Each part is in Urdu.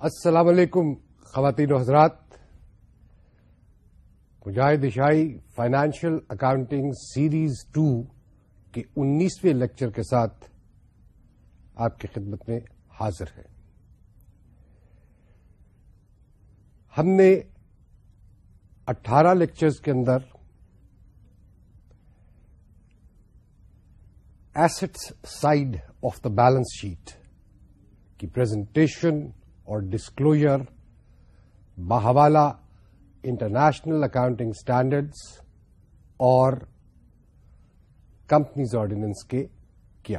السلام علیکم خواتین و حضرات، مجاہد اشائی فائنانشل اکاؤنٹنگ سیریز ٹو کے انیسویں لیکچر کے ساتھ آپ کی خدمت میں حاضر ہے ہم نے اٹھارہ لیکچرز کے اندر assets side of the balance sheet کی پریزنٹیشن اور ڈسکلوجر بحوالہ انٹرنیشنل اکاؤنٹنگ اسٹینڈرڈس اور کمپنیز آرڈیننس کے کیا۔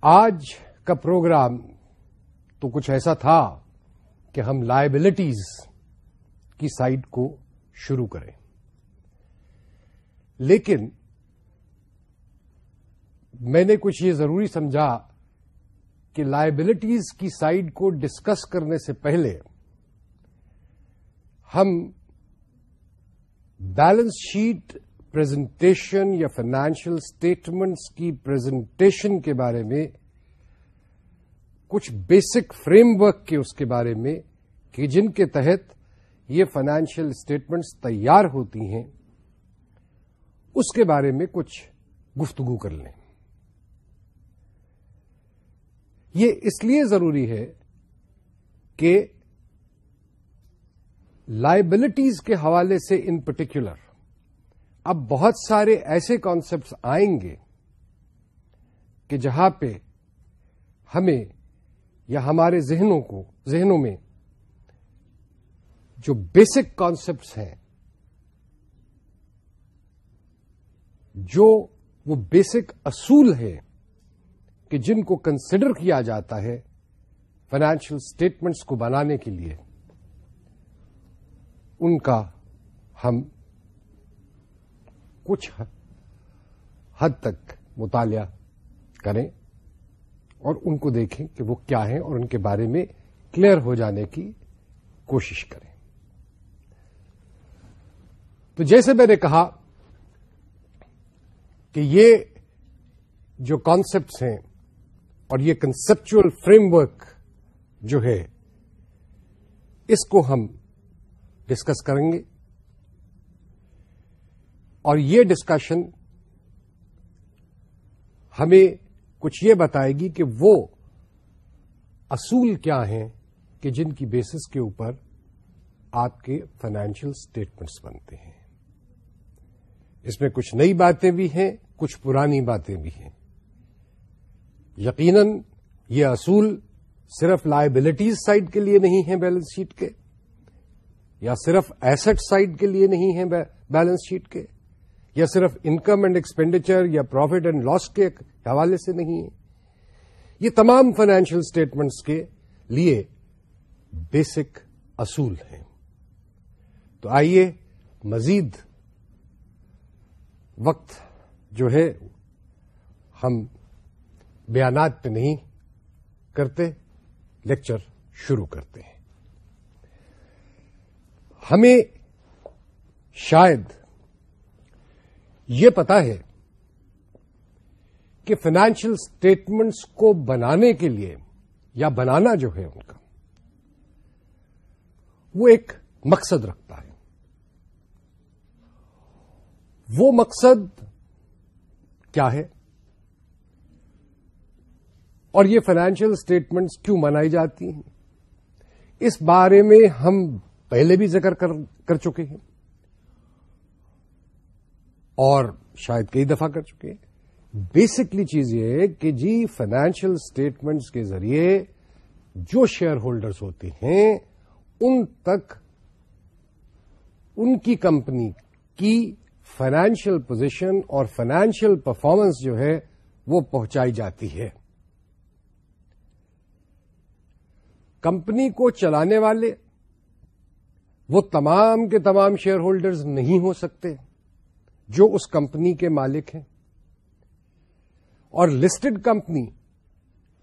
آج کا پروگرام تو کچھ ایسا تھا کہ ہم لائبلٹیز کی سائڈ کو شروع کریں۔ لیکن میں نے کچھ یہ ضروری سمجھا کہ لائبلٹیز کی سائڈ کو ڈسکس کرنے سے پہلے ہم بیلنس شیٹ پریزنٹیشن یا فائنینشیل اسٹیٹمنٹس کی پریزنٹیشن کے بارے میں کچھ بیسک فریم ورک کے اس کے بارے میں کہ جن کے تحت یہ فائنینشیل اسٹیٹمنٹس تیار ہوتی ہیں، اس کے بارے میں کچھ گفتگو کر لیں۔ یہ اس لیے ضروری ہے کہ لائبلٹیز کے حوالے سے ان پرٹیکولر اب بہت سارے ایسے کانسیپٹس آئیں گے کہ جہاں پہ ہمیں یا ہمارے ذہنوں کو، ذہنوں میں جو بیسک کانسیپٹس ہیں، جو وہ بیسک اصول ہے کہ جن کو کنسیڈر کیا جاتا ہے فائنینشیل اسٹیٹمنٹس کو بنانے کے لیے، ان کا ہم کچھ حد تک مطالعہ کریں اور ان کو دیکھیں کہ وہ کیا ہیں اور ان کے بارے میں کلیئر ہو جانے کی کوشش کریں۔ تو جیسے میں نے کہا کہ یہ جو کانسیپٹس ہیں اور یہ کنسپچل فریم ورک جو ہے، اس کو ہم ڈسکس کریں گے اور یہ ڈسکشن ہمیں کچھ یہ بتائے گی کہ وہ اصول کیا ہیں کہ جن کی بیسس کے اوپر آپ کے فائنینشیل اسٹیٹمنٹس بنتے ہیں۔ اس میں کچھ نئی باتیں بھی ہیں، کچھ پرانی باتیں بھی ہیں۔ یقیناً یہ اصول صرف لائبلٹیز سائڈ کے لیے نہیں ہے بیلنس شیٹ کے، یا صرف ایسٹ سائڈ کے لیے نہیں ہے بیلنس شیٹ کے، یا صرف انکم اینڈ ایکسپینڈیچر یا پروفٹ اینڈ لاس کے حوالے سے نہیں ہے یہ تمام فائنینشیل اسٹیٹمنٹس کے لیے بیسک اصول ہیں۔ تو آئیے مزید وقت جو ہے ہم بیانات پہ نہیں کرتے، لیکچر شروع کرتے ہیں۔ ہمیں شاید یہ پتا ہے کہ فائنینشیل اسٹیٹمنٹس کو بنانے کے لیے یا بنانا جو ہے ان کا، وہ ایک مقصد رکھتا ہے۔ وہ مقصد کیا ہے؟ اور یہ فائنینشیل اسٹیٹمنٹس کیوں منائی جاتی ہیں؟ اس بارے میں ہم پہلے بھی ذکر کر چکے ہیں اور شاید کئی دفعہ کر چکے ہیں۔ بیسکلی چیز یہ ہے کہ جی فائنینشیل اسٹیٹمنٹس کے ذریعے جو شیئر ہولڈرز ہوتے ہیں، ان تک ان کی کمپنی کی فائنینشیل پوزیشن اور فائنینشیل پرفارمنس جو ہے وہ پہنچائی جاتی ہے۔ کمپنی کو چلانے والے، وہ تمام کے تمام شیئر ہولڈرز نہیں ہو سکتے جو اس کمپنی کے مالک ہیں۔ اور listed company,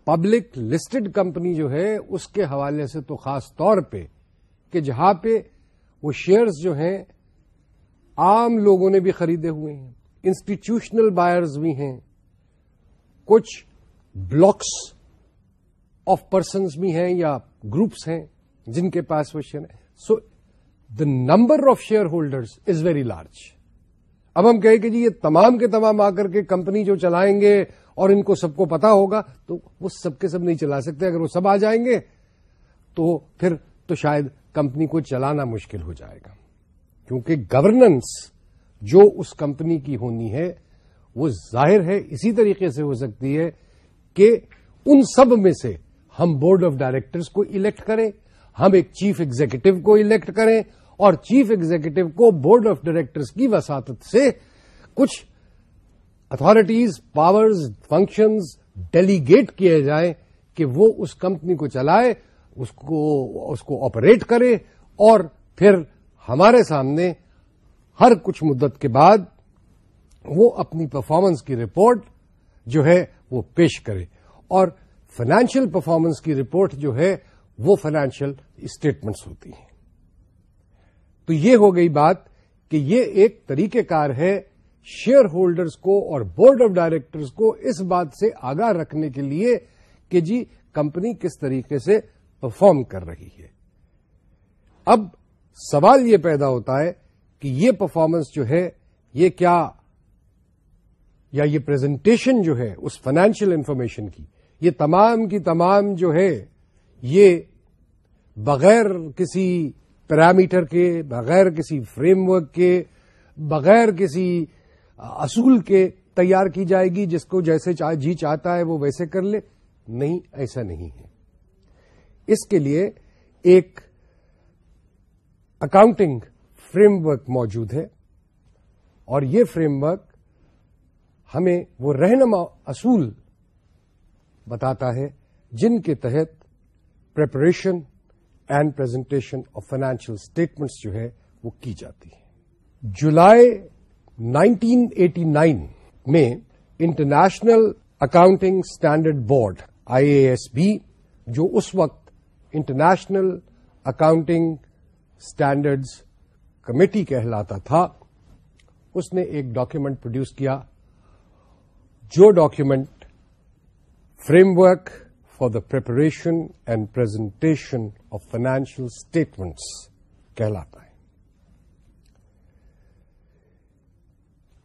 public listed company جو ہے، اس کے حوالے سے تو خاص طور پہ کہ جہاں پہ وہ شیئرز جو ہیں، عام لوگوں نے بھی خریدے ہوئے ہیں۔ انسٹیٹیوشنل بائرز بھی ہیں۔ کچھ بلاکس آف پرسنز بھی ہیں یا گروپس ہیں، جن کے پاس وہ شیئر ہے so the number of shareholders is very large اب ہم کہیں کہ جی یہ تمام کے تمام آ کر کے کمپنی جو چلائیں گے اور ان کو سب کو پتا ہوگا، تو وہ سب کے سب نہیں چلا سکتے، اگر وہ سب آ جائیں گے، تو پھر تو شاید کمپنی کو چلانا مشکل ہو جائے گا۔ کیونکہ گورننس جو اس کمپنی کی ہونی ہے، وہ ظاہر ہے، اسی طریقے سے ہو سکتی ہے کہ ان سب میں سے ہم بورڈ آف ڈائریکٹرز کو الیکٹ کریں، ہم ایک چیف ایگزیکٹو کو الیکٹ کریں اور چیف ایگزیکٹو کو بورڈ آف ڈائریکٹرز کی وساطت سے کچھ اتارٹیز پاورز، فنکشنز ڈیلیگیٹ کیے جائیں کہ وہ اس کمپنی کو چلائے، اس کو اس کو آپریٹ کرے اور پھر ہمارے سامنے ہر کچھ مدت کے بعد وہ اپنی پرفارمنس کی رپورٹ جو ہے وہ پیش کرے اور فائنینشیل پرفارمنس کی رپورٹ جو ہے، وہ فائنینشیل اسٹیٹمنٹس ہوتی ہیں۔ تو یہ ہو گئی بات کہ یہ ایک طریقہ کار ہے شیئر ہولڈرز کو اور بورڈ آف ڈائریکٹرز کو اس بات سے آگاہ رکھنے کے لیے کہ جی کمپنی کس طریقے سے پرفارم کر رہی ہے۔ اب سوال یہ پیدا ہوتا ہے کہ یہ پرفارمنس جو ہے، یہ کیا، یا یہ پریزنٹیشن جو ہے اس فائنینشیل انفارمیشن کی یہ تمام کی تمام جو ہے، یہ بغیر کسی پیرامیٹر کے، بغیر کسی فریم ورک کے، بغیر کسی اصول کے تیار کی جائے گی، جس کو جیسے جی چاہتا ہے وہ ویسے کر لے۔ نہیں، ایسا نہیں ہے۔ اس کے لیے ایک اکاؤنٹنگ فریم ورک موجود ہے۔ اور یہ فریم ورک ہمیں وہ رہنما اصول بتاتا ہے، جن کے تحت preparation and presentation of financial statements جو ہے، وہ کی جاتی ہے جولائی 1989 میں international accounting standard board I A S B جو اس وقت انٹرنیشنل اکاؤنٹنگ اسٹینڈرڈز کمیٹی کہلاتا تھا، اس نے ایک ڈاکیومنٹ پروڈیوس کیا۔ جو document framework for the preparation and presentation of financial statements کہلاتا ہے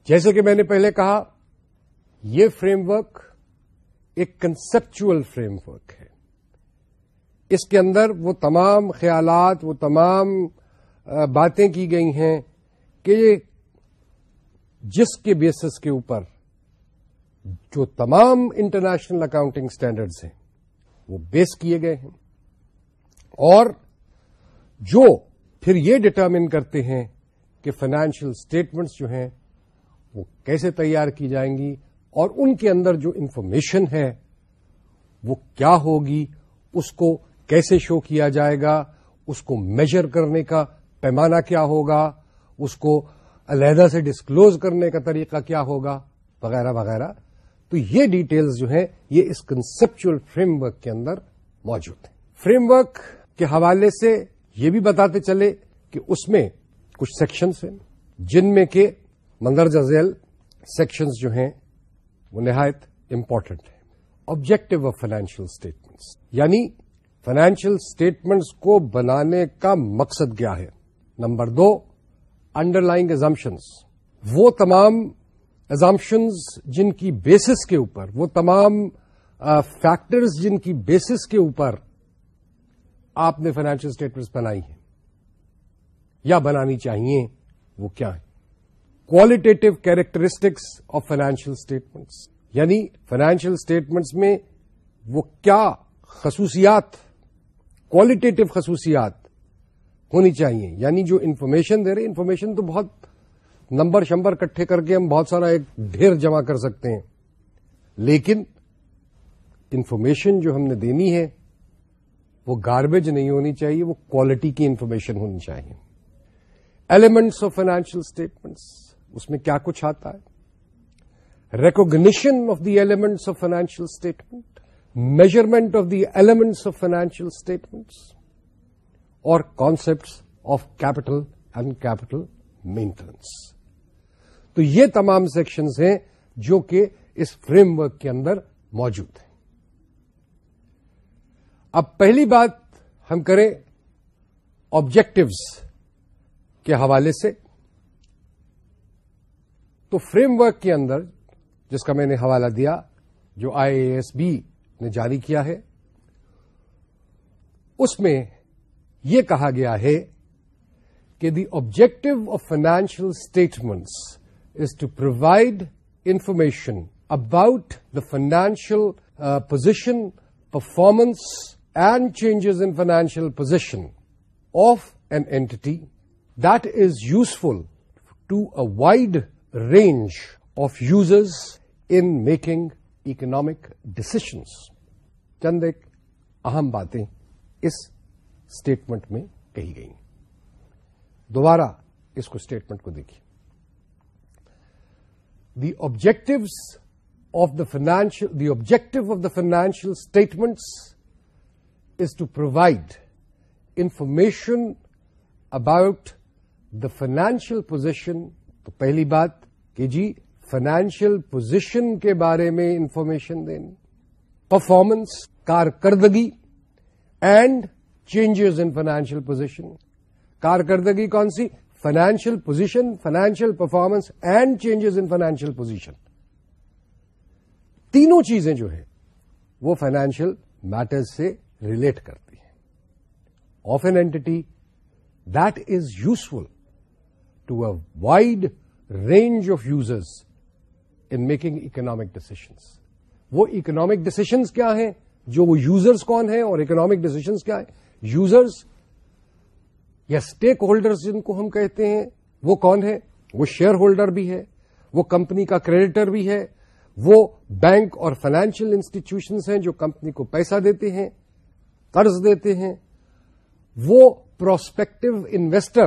جیسے کہ میں نے پہلے کہا، یہ فریم ورک ایک کنسپچل فریم ورک ہے۔ اس کے اندر وہ تمام خیالات، وہ تمام باتیں کی گئی ہیں کہ جس کے بیسس کے اوپر جو تمام انٹرنیشنل اکاؤنٹنگ اسٹینڈرڈز ہیں، وہ بیس کیے گئے ہیں۔ اور جو پھر یہ ڈٹرمن کرتے ہیں کہ فائنینشیل اسٹیٹمنٹس جو ہیں، وہ کیسے تیار کی جائیں گی اور ان کے اندر جو انفارمیشن ہے، وہ کیا ہوگی، اس کو کیسے شو کیا جائے گا، اس کو میجر کرنے کا پیمانہ کیا ہوگا، اس کو علیحدہ سے ڈسکلوز کرنے کا طریقہ کیا ہوگا، وغیرہ وغیرہ۔ تو یہ ڈیٹیلز جو ہیں، یہ اس کنسپچل فریم ورک کے اندر موجود ہیں۔ فریم ورک کے حوالے سے یہ بھی بتاتے چلے کہ اس میں کچھ سیکشنز ہیں، جن میں کہ مندرجہ ذیل سیکشنز جو ہیں، وہ نہایت امپورٹنٹ ہیں۔ آبجیکٹو آف فائنینشیل اسٹیٹمنٹس یعنی فائنینشیل اسٹیٹمنٹس کو بنانے کا مقصد کیا ہے؟ نمبر دو انڈر لائنگ ایزمپشنس وہ تمام ایزامپشنز جن کی بیسس کے اوپر، وہ تمام فیکٹرز جن کی بیسس کے اوپر آپ نے فائنینشیل اسٹیٹمنٹس بنائی ہیں۔ یا بنانی چاہیے، وہ کیا ہے qualitative characteristics of financial statements یعنی فائنینشیل اسٹیٹمنٹس میں وہ کیا خصوصیات کوالٹیٹو خصوصیات ہونی چاہیے۔ یعنی جو انفارمیشن دے رہے انفارمیشن تو بہت نمبر شمبر کٹھے کر کے ہم بہت سارا ایک ڈھیر جمع کر سکتے ہیں۔ لیکن انفارمیشن جو ہم نے دینی ہے، وہ گاربیج نہیں ہونی چاہیے، وہ کوالٹی کی انفارمیشن ہونی چاہیے۔ ایلیمنٹس آف فائنینشیل اسٹیٹمنٹس اس میں کیا کچھ آتا ہے؟ Recognition of the elements of financial statement measurement of the elements of financial statements اور concepts of capital and capital maintenance تو یہ تمام سیکشنز ہیں جو کہ اس فریم ورک کے اندر موجود ہیں۔ اب پہلی بات ہم کریں آبجیکٹوز کے حوالے سے۔ تو فریم ورک کے اندر جس کا میں نے حوالہ دیا، جو آئی اے ایس بی نے جاری کیا ہے، اس میں یہ کہا گیا ہے کہ the objective of financial statements is to provide information about the financial position performance and changes in financial position of an entity that is useful to a wide range of users in making economic decisions چند ایک اہم باتیں اس اسٹیٹمنٹ میں کہی گئی دوبارہ اس کو اسٹیٹمنٹ کو دیکھیے the objectives of the financial the objective of the financial statements is to provide information about the financial position تو پہلی بات کہ جی فائنینشیل پوزیشن کے بارے میں انفارمیشن دینی پرفارمنس کارکردگی and changes in financial position کارکردگی کون سی؟ Financial position financial performance and changes in financial position تینوں چیزیں جو ہے وہ فائنینشیل میٹرز سے ریلیٹ کرتی ہیں. Of an entity that is useful to a wide range of users in making economic decisions وہ اکنامک ڈسیشنس کیا ہیں؟ جو وہ یوزرز کون ہیں اور اکنامک ڈسیشنس کیا ہیں؟ یوزرز یا اسٹیک ہولڈرز جن کو ہم کہتے ہیں، وہ کون ہے؟ وہ شیئر ہولڈر بھی ہے، وہ کمپنی کا کریڈیٹر بھی ہے، وہ بینک اور فائنینشیل انسٹیٹیوشنس ہیں جو کمپنی کو پیسہ دیتے ہیں، قرض دیتے ہیں۔ وہ پروسپیکٹو انویسٹر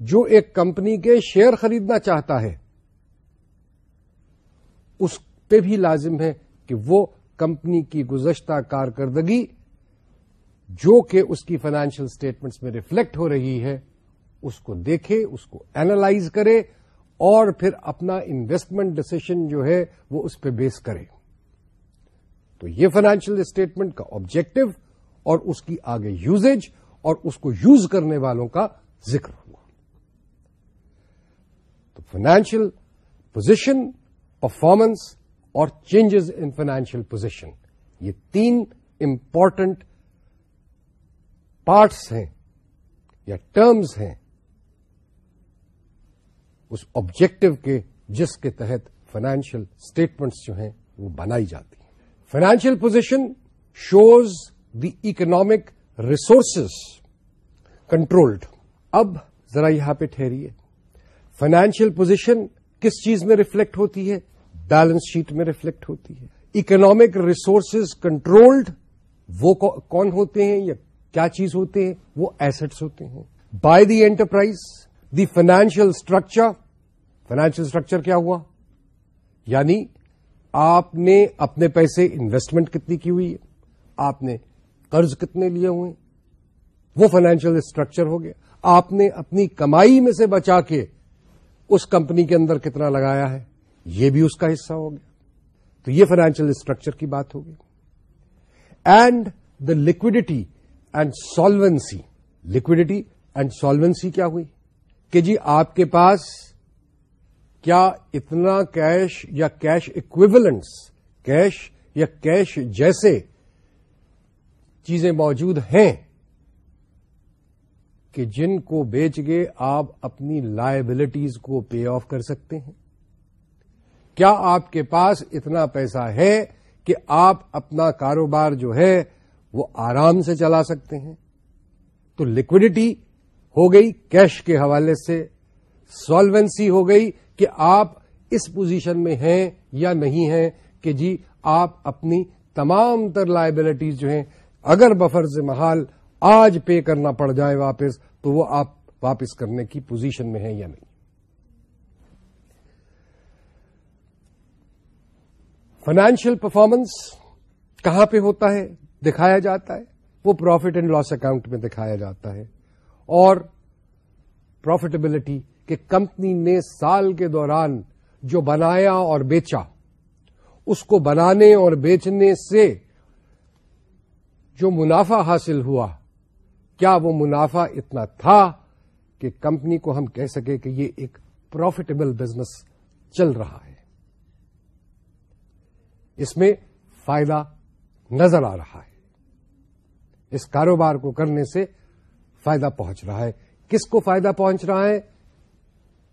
جو ایک کمپنی کے شیئر خریدنا چاہتا ہے۔ اس پہ بھی لازم ہے کہ وہ کمپنی کی گزشتہ کارکردگی جو کہ اس کی فائنینشیل اسٹیٹمنٹس میں ریفلیکٹ ہو رہی ہے، اس کو دیکھے، اس کو اینالائز کرے اور پھر اپنا انویسٹمنٹ ڈسیشن جو ہے وہ اس پہ بیس کرے۔ تو یہ فائنینشیل اسٹیٹمنٹ کا آبجیکٹو اور اس کی آگے یوزیج اور اس کو یوز کرنے والوں کا ذکر ہوا۔ تو فائنینشیل پوزیشن پرفارمنس اور چینجز ان فائنینشیل پوزیشن یہ تین امپورٹنٹ پارٹس ہیں یا ٹرمز ہیں، اس آبجیکٹو کے جس کے تحت فائنینشیل اسٹیٹمنٹس جو ہیں وہ بنائی جاتی ہیں۔ Financial position shows the economic resources controlled. اب ذرا یہاں پہ ٹھہریے۔ فائنینشیل پوزیشن کس چیز میں ریفلیکٹ ہوتی ہے؟ بیلنس شیٹ میں ریفلیکٹ ہوتی ہے۔ اکنامک ریسورسز کنٹرولڈ وہ کون ہوتے ہیں یا کیا چیز ہوتے ہیں؟ وہ ایسٹس ہوتے ہیں۔ By the enterprise the financial structure financial structure کیا ہوا؟ یعنی آپ نے اپنے پیسے انویسٹمنٹ کتنی کی ہوئی ہے؟ آپ نے قرض کتنے لیے ہوئے وہ فائنینشیل اسٹرکچر ہو گیا۔ آپ نے اپنی کمائی میں سے بچا کے اس کمپنی کے اندر کتنا لگایا ہے؟ یہ بھی اس کا حصہ ہو گیا۔ تو یہ فائنینشیل اسٹرکچر کی بات ہوگی and the liquidity and solvency liquidity and solvency کیا ہوئی کہ جی آپ کے پاس کیا اتنا کیش یا کیش اکویولنٹس کیش یا کیش جیسے چیزیں موجود ہیں کہ جن کو بیچ کے آپ اپنی لائبلٹیز کو پے آف کر سکتے ہیں؟ کیا آپ کے پاس اتنا پیسہ ہے کہ آپ اپنا کاروبار جو ہے وہ آرام سے چلا سکتے ہیں۔ تو لکوڈیٹی ہو گئی کیش کے حوالے سے۔ سالوینسی ہو گئی کہ آپ اس پوزیشن میں ہیں یا نہیں ہیں کہ جی آپ اپنی تمام تر لائبلٹیز جو ہیں، اگر بفرز محال آج پے کرنا پڑ جائے واپس، تو وہ آپ واپس کرنے کی پوزیشن میں ہیں یا نہیں۔ فائنینشیل پرفارمنس کہاں پہ ہوتا ہے؟ دکھایا جاتا ہے، وہ پروفٹ اینڈ لاس اکاؤنٹ میں دکھایا جاتا ہے۔ اور پروفیٹیبلٹی کہ کمپنی نے سال کے دوران جو بنایا اور بیچا، اس کو بنانے اور بیچنے سے جو منافع حاصل ہوا، کیا وہ منافع اتنا تھا کہ کمپنی کو ہم کہہ سکے کہ یہ ایک پروفیٹیبل بزنس چل رہا ہے۔ اس میں فائدہ نظر آ رہا ہے۔ اس کاروبار کو کرنے سے فائدہ پہنچ رہا ہے۔ کس کو فائدہ پہنچ رہا ہے؟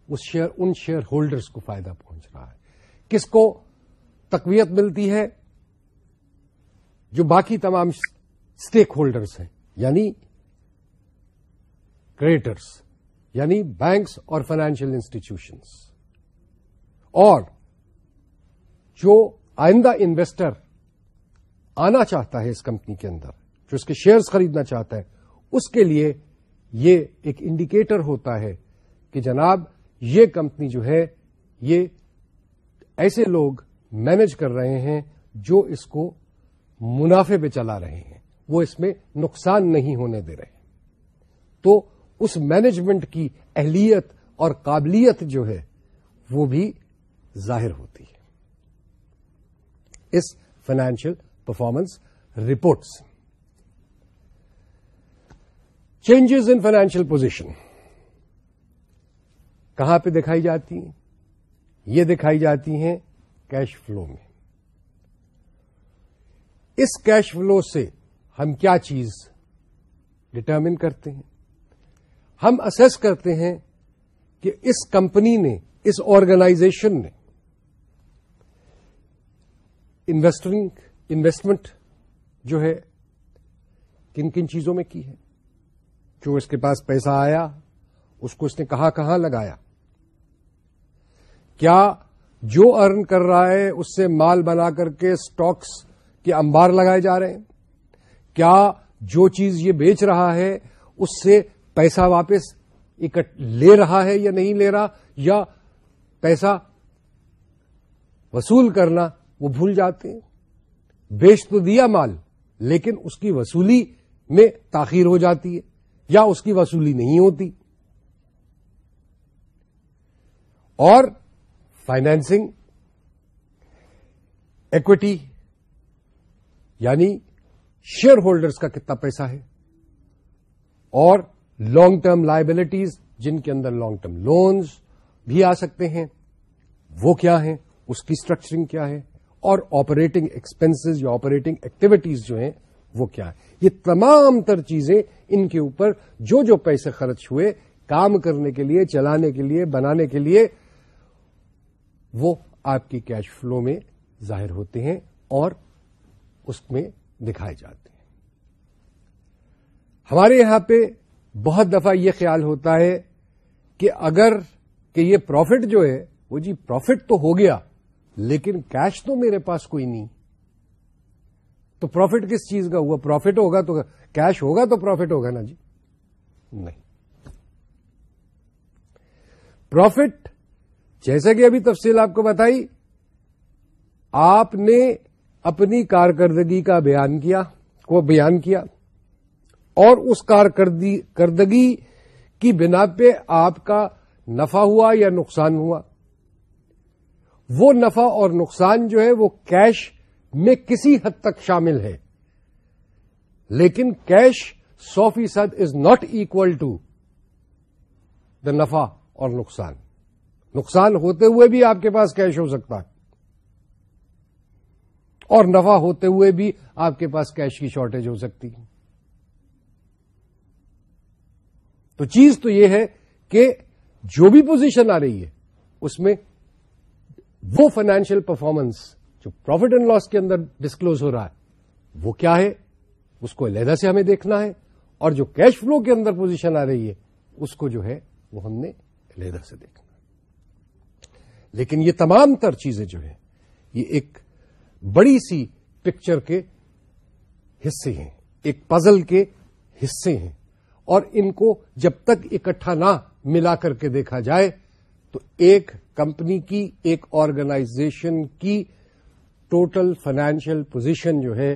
اس شیئر، ان شیئر ہولڈرز کو فائدہ پہنچ رہا ہے۔ کس کو تقویت ملتی ہے؟ جو باقی تمام اسٹیک ہولڈرز ہیں یعنی کریڈٹرس یعنی بینکس اور فائنینشیل انسٹیٹیوشنس اور جو آئندہ انویسٹر آنا چاہتا ہے اس کمپنی کے اندر جو اس کے شیئرز خریدنا چاہتا ہے، اس کے لیے یہ ایک انڈیکیٹر ہوتا ہے کہ جناب یہ کمپنی جو ہے، یہ ایسے لوگ مینج کر رہے ہیں جو اس کو منافع پہ چلا رہے ہیں۔ وہ اس میں نقصان نہیں ہونے دے رہے۔ تو اس مینجمنٹ کی اہلیت اور قابلیت جو ہے، وہ بھی ظاہر ہوتی ہے۔ اس financial performance reports changes in financial position. کہاں پہ دکھائی جاتی ہیں؟ یہ دکھائی جاتی ہیں کیش فلو میں۔ اس کیش فلو سے ہم کیا چیز ڈٹرمن کرتے ہیں؟ ہم اسیس کرتے ہیں کہ اس کمپنی نے، اس آرگنائزیشن نے انویسٹرنگ انویسٹمنٹ جو ہے، کن کن چیزوں میں کی ہے؟ جو اس کے پاس پیسہ آیا، اس کو اس نے کہاں کہاں لگایا؟ کیا جو ارن کر رہا ہے، اس سے مال بنا کر کے سٹاکس کے انبار لگائے جا رہے ہیں؟ کیا جو چیز یہ بیچ رہا ہے، اس سے پیسہ واپس اکٹ، لے رہا ہے یا نہیں لے رہا، یا پیسہ وصول کرنا وہ بھول جاتے ہیں؟ بیچ تو دیا مال، لیکن اس کی وصولی میں تاخیر ہو جاتی ہے۔ یا اس کی وصولی نہیں ہوتی۔ اور فائنینسنگ ایکوٹی یعنی شیئر ہولڈرز کا کتنا پیسہ ہے۔ اور لانگ ٹرم لائبلٹیز جن کے اندر لانگ ٹرم لونز بھی آ سکتے ہیں، وہ کیا ہیں؟ اس کی اسٹرکچرنگ کیا ہے؟ اور آپریٹنگ ایکسپینسز یا آپریٹنگ ایکٹیویٹیز جو ہیں وہ کیا ہے؟ یہ تمام تر چیزیں ان کے اوپر جو جو پیسے خرچ ہوئے، کام کرنے کے لیے، چلانے کے لیے، بنانے کے لیے، وہ آپ کی کیش فلو میں ظاہر ہوتے ہیں اور اس میں دکھائے جاتے ہیں۔ ہمارے یہاں پہ بہت دفعہ یہ خیال ہوتا ہے کہ اگر کہ یہ پروفٹ جو ہے، وہ جی پروفٹ تو ہو گیا، لیکن کیش تو میرے پاس کوئی نہیں۔ تو پروفٹ کس چیز کا ہوا؟ پروفٹ ہوگا تو کیش ہوگا تو پروفٹ ہوگا نا جی؟ نہیں۔ پروفٹ جیسا کہ ابھی تفصیل آپ کو بتائی آپ نے اپنی کارکردگی کا بیان کیا کو بیان کیا اور اس کارکردگی کی بنا پہ آپ کا نفع ہوا یا نقصان ہوا؟ وہ نفع اور نقصان جو ہے وہ کیش میں کسی حد تک شامل ہے۔ لیکن کیش سو فیصد is not equal to the نفع اور نقصان۔ نقصان ہوتے ہوئے بھی آپ کے پاس کیش ہو سکتا ہے۔ اور نفع ہوتے ہوئے بھی آپ کے پاس کیش کی شارٹیج ہو سکتی ہے۔ تو چیز تو یہ ہے کہ جو بھی پوزیشن آ رہی ہے، اس میں وہ فائنینشیل پرفارمنس جو پروفٹ اینڈ لاس کے اندر ڈسکلوز ہو رہا ہے، وہ کیا ہے؟ اس کو علیحدہ سے ہمیں دیکھنا ہے اور جو کیش فلو کے اندر پوزیشن آ رہی ہے، اس کو جو ہے وہ ہم نے علیحدہ سے دیکھنا لیکن یہ تمام تر چیزیں جو ہیں، یہ ایک بڑی سی پکچر کے حصے ہیں، ایک پزل کے حصے ہیں۔ اور ان کو جب تک اکٹھا نہ ملا کر کے دیکھا جائے، تو ایک کمپنی کی، ایک آرگنائزیشن کی ٹوٹل فائنینشیل پوزیشن جو ہے،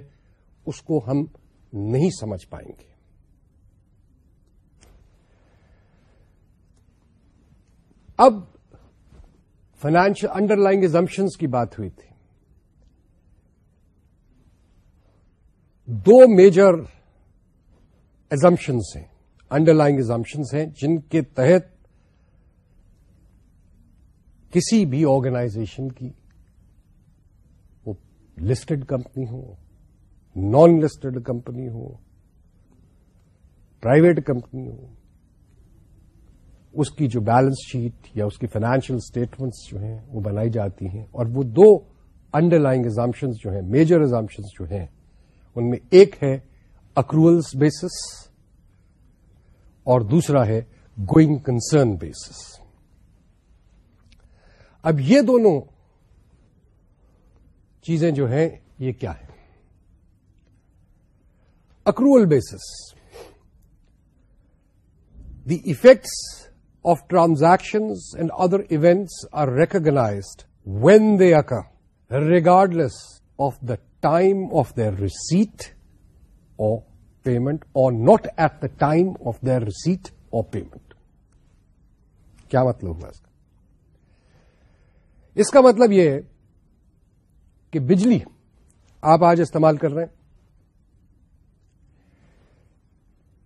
اس کو ہم نہیں سمجھ پائیں گے۔ اب فائنینشیل انڈر لائن ایزمپشنس کی بات ہوئی تھی۔ دو میجر ایزمپشنس ہیں انڈر لائن ایزمپشنس ہیں، جن کے تحت کسی بھی آرگنائزیشن کی لسٹڈ کمپنی ہو، نان لسٹڈ کمپنی ہو، پرائیویٹ کمپنی ہو، اس کی جو بیلنس شیٹ یا اس کی فائنینشیل اسٹیٹمنٹس جو ہیں وہ بنائی جاتی ہیں اور وہ دو انڈر لائن ایگزامشنس جو ہیں میجر ایگزامشنس جو ہیں، ان میں ایک ہے اکروولس بیسس اور دوسرا ہے گوئنگ کنسرن بیسس اب یہ دونوں چیزیں جو ہیں، یہ کیا ہے accrual basis the effects of transactions and other events are recognised when they occur regardless of the time of their receipt or payment اور not at the time of their receipt or payment کیا مطلب ہوا اس کا مطلب یہ ہے کہ بجلی آپ آج استعمال کر رہے ہیں۔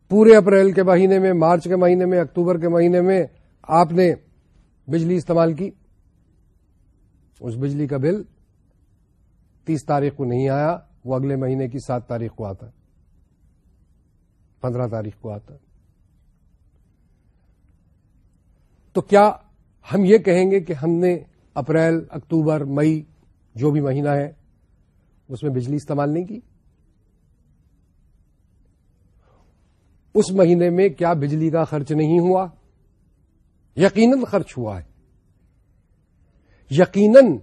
پورے اپریل کے مہینے میں، مارچ کے مہینے میں، اکتوبر کے مہینے میں آپ نے بجلی استعمال کی۔ اس بجلی کا بل تیس تاریخ کو نہیں آیا، وہ اگلے مہینے کی سات تاریخ کو آتا پندرہ تاریخ کو آتا تو کیا ہم یہ کہیں گے کہ ہم نے اپریل، اکتوبر، مئی جو بھی مہینہ ہے، اس میں بجلی استعمال نہیں کی۔ اس مہینے میں کیا بجلی کا خرچ نہیں ہوا؟ یقیناً خرچ ہوا ہے۔ یقیناً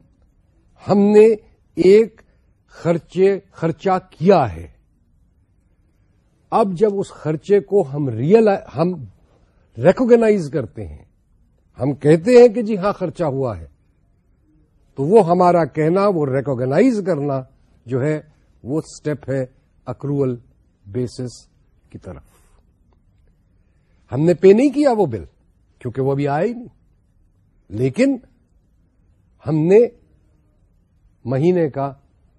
ہم نے ایک خرچے، خرچہ کیا ہے۔ اب جب اس خرچے کو ہم ریئل، ہم ریکوگنائز کرتے ہیں، ہم کہتے ہیں کہ جی ہاں خرچہ ہوا ہے۔ تو وہ ہمارا کہنا، وہ ریکوگنائز کرنا جو ہے، وہ اسٹیپ ہے اکروول بیسس کی طرف۔ ہم نے پے نہیں کیا وہ بل کیونکہ وہ ابھی آیا ہی نہیں۔ لیکن ہم نے مہینے کا،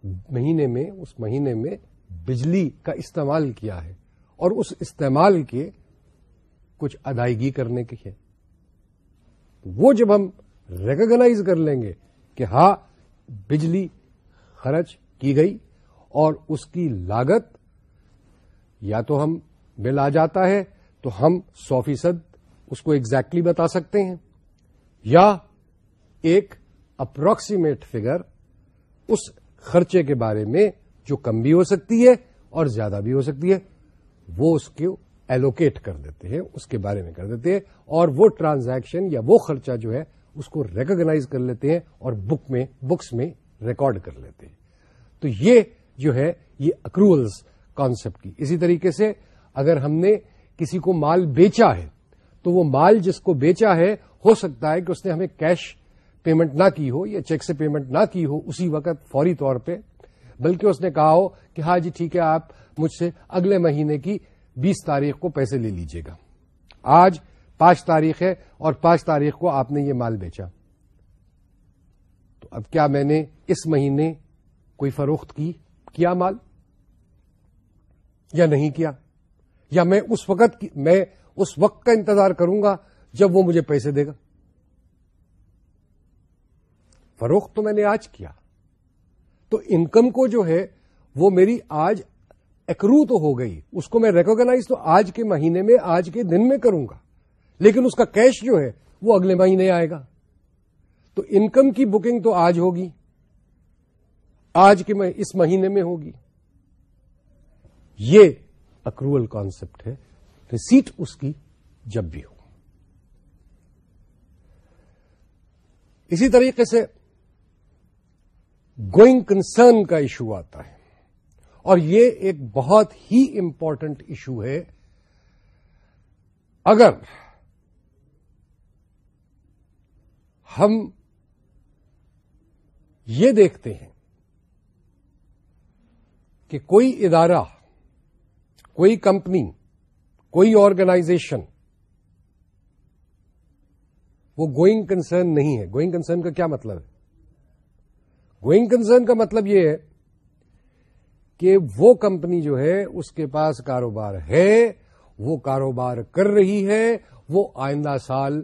مہینے میں، اس مہینے میں بجلی کا استعمال کیا ہے۔ اور اس استعمال کے کچھ ادائیگی کرنے کی ہے وہ جب ہم ریکگنائز کر لیں گے کہ ہاں بجلی خرچ کی گئی اور اس کی لاگت یا تو ہم بل آ جاتا ہے تو ہم سو فیصد اس کو ایگزیکٹلی بتا سکتے ہیں، یا ایک اپروکسیمیٹ فگر اس خرچے کے بارے میں جو کم بھی ہو سکتی ہے اور زیادہ بھی ہو سکتی ہے، وہ اس کو ایلوکیٹ کر دیتے ہیں، اس کے بارے میں کر دیتے ہیں اور وہ ٹرانزیکشن یا وہ خرچہ جو ہے اس کو ریکگنائز کر لیتے ہیں اور بک میں بکس میں ریکارڈ کر لیتے ہیں۔ تو یہ جو ہے، یہ اکروولز کانسپٹ کی۔ اسی طریقے سے اگر ہم نے کسی کو مال بیچا ہے، تو وہ مال جس کو بیچا ہے، ہو سکتا ہے کہ اس نے ہمیں کیش پیمنٹ نہ کی ہو یا چیک سے پیمنٹ نہ کی ہو اسی وقت فوری طور پہ، بلکہ اس نے کہا ہو کہ ہاں جی ٹھیک ہے، آپ مجھ سے اگلے مہینے کی بیس تاریخ کو پیسے لے لیجیے گا۔ آج پانچ تاریخ ہے اور پانچ تاریخ کو آپ نے یہ مال بیچا۔ تو اب کیا میں نے اس مہینے کوئی فروخت کی؟ کیا مال؟ یا نہیں کیا؟ یا میں اس وقت میں اس وقت کا انتظار کروں گا جب وہ مجھے پیسے دے گا؟ فروخت تو میں نے آج کیا۔ تو انکم کو جو ہے، وہ میری آج ایکرو تو ہو گئی۔ اس کو میں ریکوگنائز تو آج کے مہینے میں، آج کے دن میں کروں گا۔ لیکن اس کا کیش جو ہے وہ اگلے مہینے آئے گا۔ تو انکم کی بکنگ تو آج ہوگی۔ آج کے اس مہینے میں ہوگی۔ یہ اکروول کانسپٹ ہے۔ ریسیٹ اس کی جب بھی ہو۔ اسی طریقے سے گوئنگ کنسرن کا ایشو آتا ہے۔ اور یہ ایک بہت ہی امپورٹنٹ ایشو ہے۔ اگر ہم یہ دیکھتے ہیں کہ کوئی ادارہ، کوئی کمپنی، کوئی آرگنائزیشن وہ گوئنگ کنسرن نہیں ہے۔ گوئنگ کنسرن کا کیا مطلب ہے؟ گوئنگ کنسرن کا مطلب یہ ہے کہ وہ کمپنی جو ہے، اس کے پاس کاروبار ہے، وہ کاروبار کر رہی ہے، وہ آئندہ سال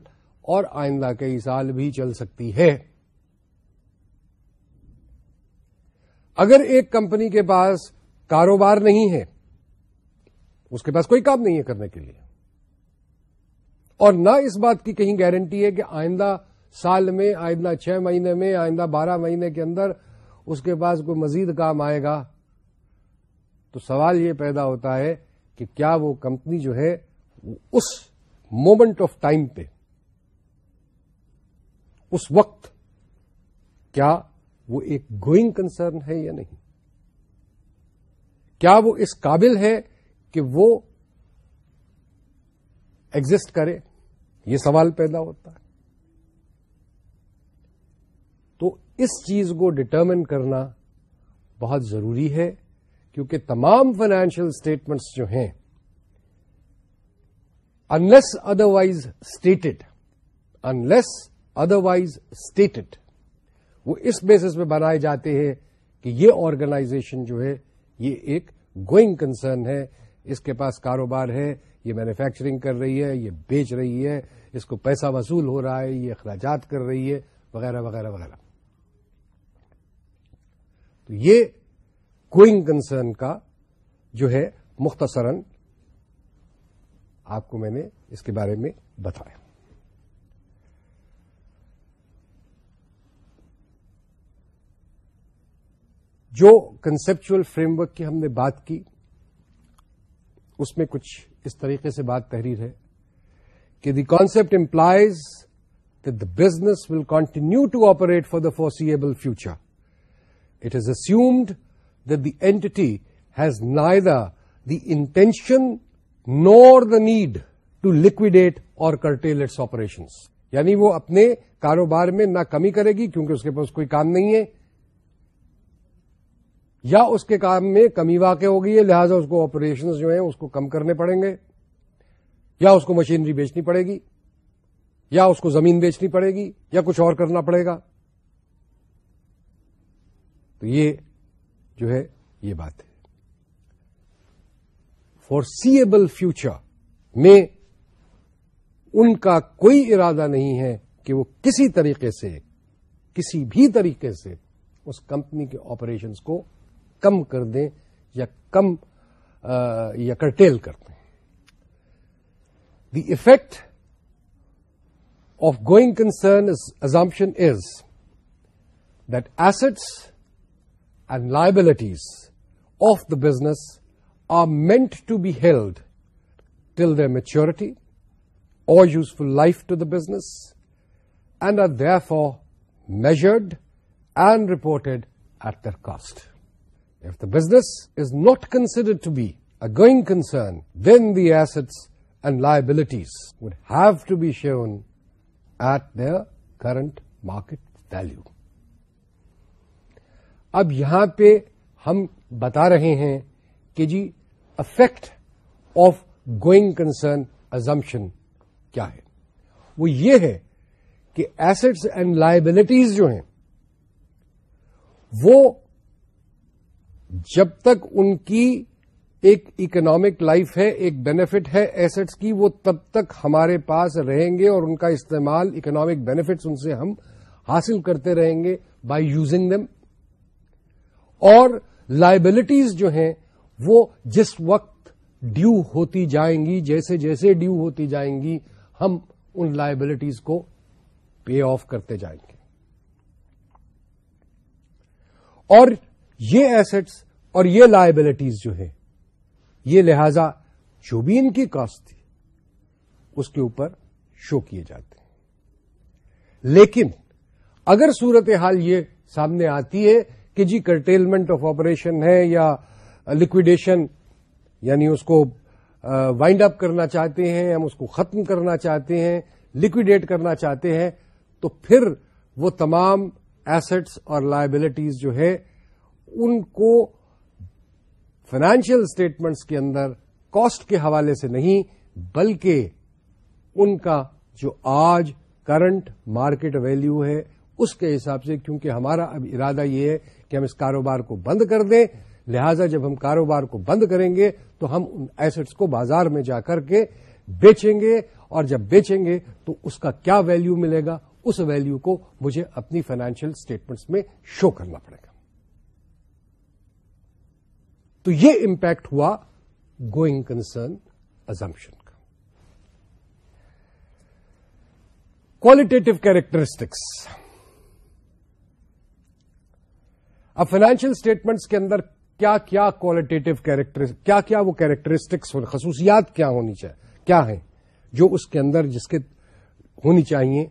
اور آئندہ کئی سال بھی چل سکتی ہے۔ اگر ایک کمپنی کے پاس کاروبار نہیں ہے، اس کے پاس کوئی کام نہیں ہے کرنے کے لیے۔ اور نہ اس بات کی کہیں گارنٹی ہے کہ آئندہ سال میں، آئندہ چھ مہینے میں، آئندہ بارہ مہینے کے اندر اس کے پاس کوئی مزید کام آئے گا۔ تو سوال یہ پیدا ہوتا ہے کہ کیا وہ کمپنی جو ہے اس مومنٹ آف ٹائم پہ اس وقت کیا وہ ایک گوئنگ کنسرن ہے یا نہیں؟ کیا وہ اس قابل ہے کہ وہ ایگزٹ کرے؟ یہ سوال پیدا ہوتا ہے۔ تو اس چیز کو ڈٹرمن کرنا بہت ضروری ہے، کیونکہ تمام فائنینشیل اسٹیٹمنٹس جو ہیں unless otherwise stated unless otherwise stated وہ اس بیسس پہ بنائے جاتے ہیں کہ یہ آرگنائزیشن جو ہے، یہ ایک گوئنگ کنسرن ہے۔ اس کے پاس کاروبار ہے، یہ مینوفیکچرنگ کر رہی ہے، یہ بیچ رہی ہے، اس کو پیسہ وصول ہو رہا ہے، یہ اخراجات کر رہی ہے، وغیرہ وغیرہ وغیرہ۔ تو یہ گوئنگ کنسرن کا جو ہے، مختصراً آپ کو میں نے اس کے بارے میں بتایا۔ جو کنسپچل فریم ورک کی ہم نے بات کی، اس میں کچھ اس طریقے سے بات تحریر ہے کہ the concept implies the business will continue to operate for the foreseeable future it is assumed that the entity has neither the intention nor the need to liquidate or curtail its operations. یعنی وہ اپنے کاروبار میں نہ کمی کرے گی کیونکہ اس کے پاس کوئی کام نہیں ہے یا اس کے کام میں کمی واقع ہو گئی ہے، لہذا اس کو آپریشن جو ہیں، اس کو کم کرنے پڑیں گے، یا اس کو مشینری بیچنی پڑے گی، یا اس کو زمین بیچنی پڑے گی، یا کچھ اور کرنا پڑے گا۔ تو یہ جو ہے، یہ بات ہے۔ فور سیبل فیوچر میں ان کا کوئی ارادہ نہیں ہے کہ وہ کسی طریقے سے، کسی بھی طریقے سے اس کمپنی کے آپریشنس کو کم کر دیں یا کم یا کرٹیل کر دیں۔ The effect of going concern assumption is that assets and liabilities of the business are meant to be held till the maturity or useful life to the business and are measured and reported at the cost If the business is not considered to be a going concern, then the assets and liabilities would have to be shown at their current market value. اب یہاں پہ ہم بتا رہے ہیں کہ جی effect of going concern assumption کیا ہے وہ یہ ہے کہ ایسٹس اینڈ لائبلٹیز جو ہیں وہ جب تک ان کی ایک اکنامک لائف ہے، ایک بینیفٹ ہے ایسٹس کی، وہ تب تک ہمارے پاس رہیں گے اور ان کا استعمال اکنامک بینیفٹس ان سے ہم حاصل کرتے رہیں گے بائی یوزنگ دم اور لائبلٹیز جو ہیں، وہ جس وقت ڈیو ہوتی جائیں گی، جیسے جیسے ڈیو ہوتی جائیں گی، ہم ان لائبلٹیز کو پے آف کرتے جائیں گے۔ اور یہ ایسٹس اور یہ لائبلٹیز جو ہیں، یہ لہذا جو بھی ان کی کاسٹ تھی، اس کے اوپر شو کیے جاتے ہیں۔ لیکن اگر صورتحال یہ سامنے آتی ہے کہ جی کرٹیلمنٹ آف آپریشن ہے یا لکوڈیشن یعنی اس کو وائنڈ اپ کرنا چاہتے ہیں، ہم اس کو ختم کرنا چاہتے ہیں لکوڈیٹ کرنا چاہتے ہیں، تو پھر وہ تمام ایسٹس اور لائبلٹیز جو ہے ان کو فائنینشیل اسٹیٹمنٹس کے اندر کاسٹ کے حوالے سے نہیں، بلکہ ان کا جو آج کرنٹ مارکیٹ ویلیو ہے، اس کے حساب سے، کیونکہ ہمارا اب ارادہ یہ ہے کہ ہم اس کاروبار کو بند کر دیں۔ لہذا جب ہم کاروبار کو بند کریں گے، تو ہم ان ایسٹس کو بازار میں جا کر کے بیچیں گے۔ اور جب بیچیں گے، تو اس کا کیا ویلیو ملے گا؟ اس ویلیو کو مجھے اپنی فائنینشیل اسٹیٹمنٹس میں شو کرنا پڑے گا۔ تو یہ امپیکٹ ہوا گوئنگ کنسرن ازمپشن کا۔ کوالٹیٹو کیریکٹرسٹکس اب فائنینشیل اسٹیٹمنٹس کے اندر کیا کیا کوالٹیٹو کیریکٹر کیا کیا وہ کیریکٹرسٹکس خصوصیات کیا ہونی چاہیے کیا ہیں جو اس کے اندر جس کے ہونی چاہیے؟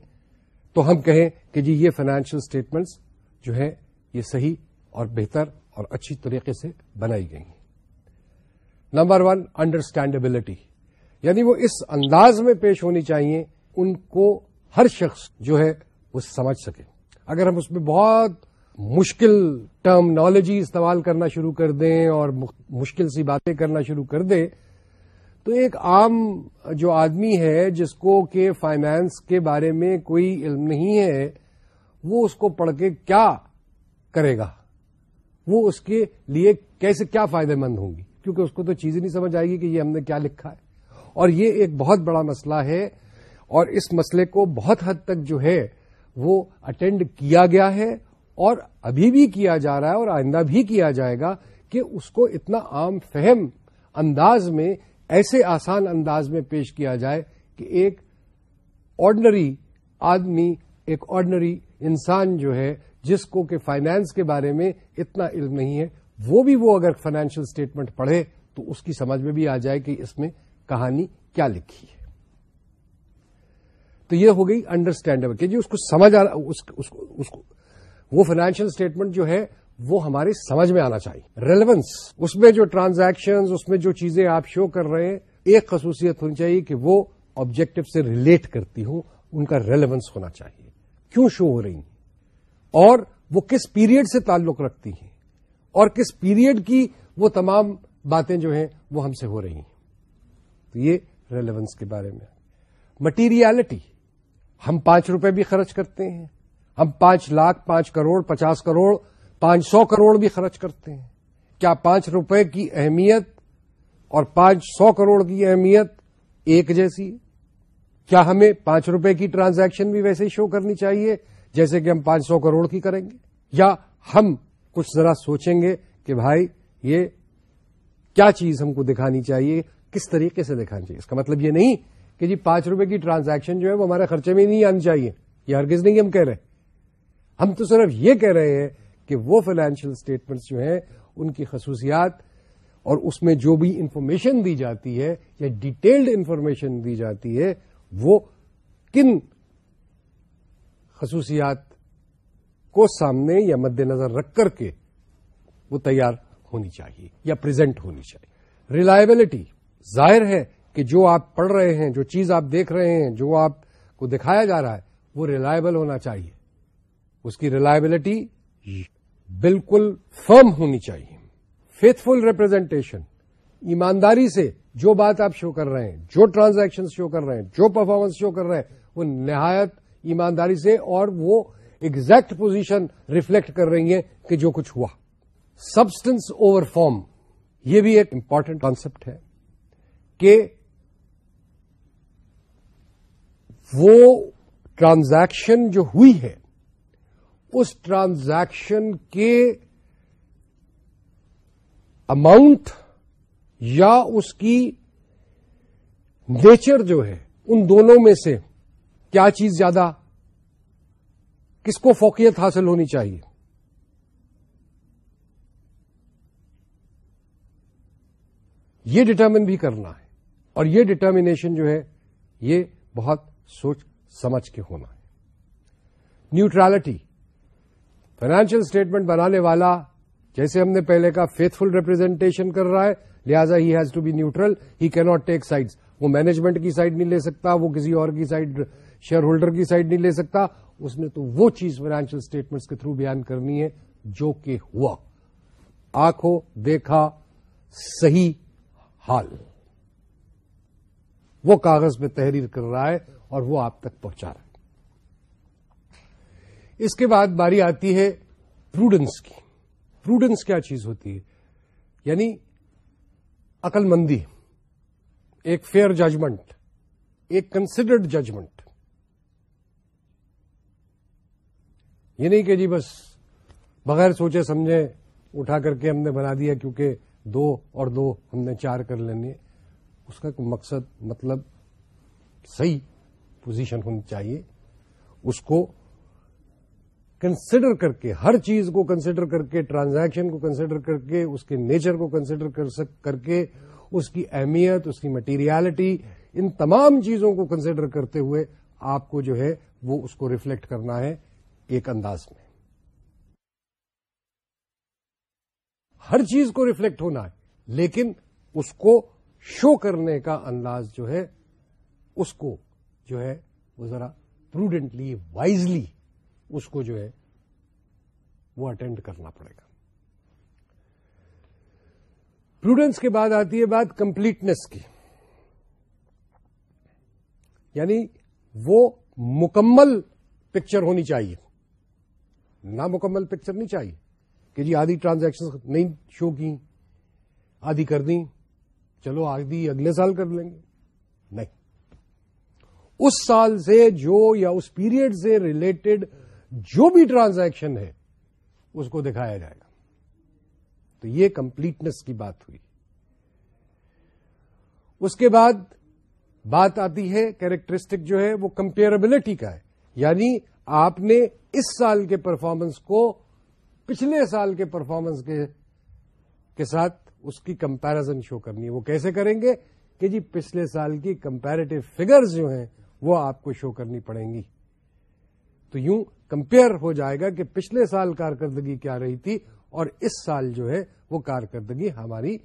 تو ہم کہیں کہ جی یہ فائنینشیل اسٹیٹمنٹس جو ہے یہ صحیح اور بہتر اور اچھی طریقے سے بنائی گئی ہیں۔ نمبر ون انڈرسٹینڈیبلٹی یعنی وہ اس انداز میں پیش ہونی چاہیے ان کو ہر شخص جو ہے وہ سمجھ سکے۔ اگر ہم اس میں بہت مشکل ٹرمنالوجی استعمال کرنا شروع کر دیں اور مشکل سی باتیں کرنا شروع کر دیں، تو ایک عام جو آدمی ہے جس کو کہ فائنانس کے بارے میں کوئی علم نہیں ہے، وہ اس کو پڑھ کے کیا کرے گا؟ وہ اس کے لیے کیسے کیا فائدہ مند ہوں گی؟ کیونکہ اس کو تو چیز ہی نہیں سمجھ آئے گی کہ یہ ہم نے کیا لکھا ہے۔ اور یہ ایک بہت بڑا مسئلہ ہے اور اس مسئلے کو بہت حد تک جو ہے وہ اٹینڈ کیا گیا ہے اور ابھی بھی کیا جا رہا ہے اور آئندہ بھی کیا جائے گا کہ اس کو اتنا عام فہم انداز میں ایسے آسان انداز میں پیش کیا جائے کہ ایک آرڈنری آدمی، ایک آرڈنری انسان جو ہے جس کو کہ فائنانس کے بارے میں اتنا علم نہیں ہے، وہ بھی وہ اگر فائنینشیل اسٹیٹمنٹ پڑھے تو اس کی سمجھ میں بھی آ جائے کہ اس میں کہانی کیا لکھی ہے۔ تو یہ ہو گئی انڈرسٹینڈیبل کہ جی اس کو سمجھ آ رہا وہ فائنینشیل اسٹیٹمنٹ جو ہے، وہ ہماری سمجھ میں آنا چاہیے۔ ریلیونس اس میں جو ٹرانزیکشن اس میں جو چیزیں آپ شو کر رہے ہیں، ایک خصوصیت ہونی چاہیے کہ وہ آبجیکٹو سے ریلیٹ کرتی ہوں، ان کا ریلیونس ہونا چاہیے۔ کیوں شو ہو رہی ہیں؟ اور وہ کس پیریڈ سے تعلق رکھتی ہیں اور کس پیریڈ کی وہ تمام باتیں جو ہیں وہ ہم سے ہو رہی ہیں؟ تو یہ ریلیونس کے بارے میں۔ مٹیریلٹی ہم پانچ روپے بھی خرچ کرتے ہیں۔ ہم پانچ لاکھ، پانچ کروڑ، پچاس کروڑ، پانچ سو کروڑ بھی خرچ کرتے ہیں۔ کیا پانچ روپے کی اہمیت اور پانچ سو کروڑ کی اہمیت ایک جیسی کیا ہمیں پانچ روپے کی ٹرانزیکشن بھی ویسے ہی شو کرنی چاہیے؟ جیسے کہ ہم پانچ سو کروڑ کی کریں گے، یا ہم کچھ ذرا سوچیں گے کہ بھائی، یہ کیا چیز ہم کو دکھانی چاہیے، کس طریقے سے دکھانی چاہیے؟ اس کا مطلب یہ نہیں کہ جی پانچ روپے کی ٹرانزیکشن جو ہے وہ ہمارے خرچے میں نہیں آنی چاہیے۔ یہ ہرگز نہیں ہم کہہ رہے۔ ہم تو صرف یہ کہہ رہے ہیں کہ وہ فائنینشیل اسٹیٹمنٹس جو ہیں، ان کی خصوصیات اور اس میں جو بھی انفارمیشن دی جاتی ہے، یا ڈیٹیلڈ انفارمیشن دی جاتی ہے، وہ کن خصوصیات کو سامنے یا مد نظر رکھ کر کے وہ تیار ہونی چاہیے یا پرزینٹ ہونی چاہیے۔ ریلائبلٹی ظاہر ہے کہ جو آپ پڑھ رہے ہیں، جو چیز آپ دیکھ رہے ہیں، جو آپ کو دکھایا جا رہا ہے، وہ ریلائبل ہونا چاہیے۔ اس کی ریلائبلٹی بالکل فرم ہونی چاہیے۔ فیتھ فل ریپرزینٹیشن ایمانداری سے جو بات آپ شو کر رہے ہیں، جو ٹرانزیکشن شو کر رہے ہیں، جو پرفارمنس شو کر رہے ہیں، وہ نہایت ایمانداری سے اور وہ ایگزیکٹ پوزیشن ریفلیکٹ کر رہی ہیں کہ جو کچھ ہوا۔ سبسٹنس اوور فارم یہ بھی ایک امپورٹنٹ کانسپٹ ہے کہ وہ ٹرانزیکشن جو ہوئی ہے، اس ٹرانزیکشن کے اماؤنٹ یا اس کی نیچر جو ہے، ان دونوں میں سے کیا چیز زیادہ کس کو فوقیت حاصل ہونی چاہیے؟ یہ ڈٹرمن بھی کرنا ہے اور یہ ڈٹرمنیشن جو ہے، یہ بہت سوچ سمجھ کے ہونا ہے۔ نیوٹرالٹی فائنینشیل اسٹیٹمنٹ بنانے والا، جیسے ہم نے پہلے کہا فیتھ فل ریپرزینٹیشن کر رہا ہے، لہٰذا he has to be neutral he can not take side وہ مینجمنٹ کی سائڈ نہیں لے سکتا، وہ کسی اور کی سائڈ شیئر ہولڈر کی سائڈ نہیں لے سکتا۔ اس نے تو وہ چیز فائنینشیل اسٹیٹمنٹس کے تھرو بیان کرنی ہے جو کہ ہوا۔ آنکھوں دیکھا صحیح حال۔ وہ کاغذ پہ تحریر کر رہا ہے اور وہ آپ تک پہنچا رہا ہے۔ اس کے بعد باری آتی ہے پروڈنس کی۔ پروڈنس کیا چیز ہوتی ہے؟ یعنی عقل مندی ایک فیئر ججمنٹ ایک کنسیڈرڈ ججمنٹ یہ نہیں کہ جی بس بغیر سوچے سمجھے اٹھا کر کے ہم نے بنا دیا کیونکہ دو اور دو ہم نے چار کر لینی اس کا مقصد مطلب صحیح پوزیشن ہونی چاہیے۔ اس کو کنسیڈر کر کے، ہر چیز کو کنسیڈر کر کے ٹرانزیکشن کو کنسیڈر کر کے، اس کے نیچر کو کنسیڈر کر کے اس کی اہمیت، اس کی مٹیریالٹی ان تمام چیزوں کو کنسیڈر کرتے ہوئے آپ کو جو ہے وہ اس کو ریفلیکٹ کرنا ہے۔ ایک انداز میں۔ ہر چیز کو ریفلیکٹ ہونا ہے، لیکن اس کو شو کرنے کا انداز جو ہے، اس کو جو ہے، وہ ذرا پروڈنٹلی، وائزلی اس کو جو ہے، وہ اٹینڈ کرنا پڑے گا۔ پروڈنس کے بعد آتی ہے بات کمپلیٹنس کی۔ یعنی وہ مکمل پکچر ہونی چاہیے۔ نامکمل پکچر نہیں چاہیے کہ جی آدھی ٹرانزیکشن نہیں شو کی آدھی کر دیں، چلو آدھی اگلے سال کر لیں گے۔ نہیں۔ اس سال سے جو یا اس پیریڈ سے ریلیٹڈ جو بھی ٹرانزیکشن ہے، اس کو دکھایا جائے گا۔ تو یہ کمپلیٹنس کی بات ہوئی۔ اس کے بعد بات آتی ہے کیریکٹرسٹک جو ہے وہ کمپیئربلٹی کا ہے۔ یعنی آپ نے اس سال کے پرفارمنس کو، پچھلے سال کے پرفارمنس کے ساتھ اس کی کمپیرزن شو کرنی ہے۔ وہ کیسے کریں گے؟ کہ جی پچھلے سال کی کمپیرٹیو فگرز جو ہیں، وہ آپ کو شو کرنی پڑیں گی۔ تو یوں کمپیئر ہو جائے گا کہ پچھلے سال کارکردگی کیا رہی تھی اور اس سال جو ہے، وہ کارکردگی ہماری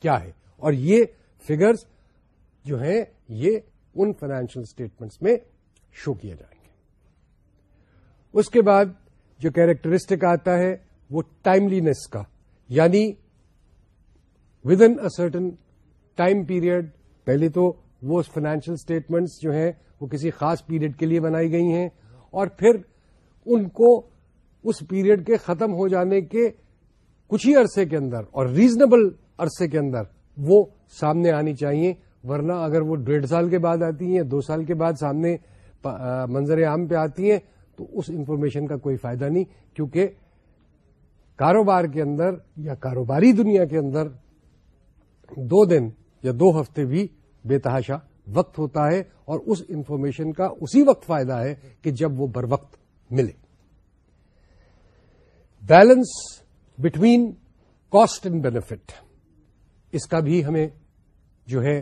کیا ہے۔ اور یہ فگرز جو ہیں، یہ ان فائنینشیل اسٹیٹمنٹس میں شو کیے جائیں۔ اس کے بعد جو کیریکٹرسٹک آتا ہے وہ ٹائملینس کا یعنی within certain time period پہلے تو وہ فائنینشیل اسٹیٹمنٹس جو ہیں وہ کسی خاص پیریڈ کے لیے بنائی گئی ہیں اور پھر ان کو اس پیریڈ کے ختم ہو جانے کے کچھ ہی عرصے کے اندر اور ریزنیبل عرصے کے اندر وہ سامنے آنی چاہیے، ورنہ اگر وہ ڈیڑھ سال کے بعد آتی ہیں، دو سال کے بعد سامنے منظر عام پہ آتی ہیں تو اس انفارمیشن کا کوئی فائدہ نہیں، کیونکہ کاروبار کے اندر یا کاروباری دنیا کے اندر دو دن یا دو ہفتے بھی بے تحاشا وقت ہوتا ہے اور اس انفارمیشن کا اسی وقت فائدہ ہے کہ جب وہ بر وقت ملے۔ Balance between cost and benefit, اس کا بھی ہمیں جو ہے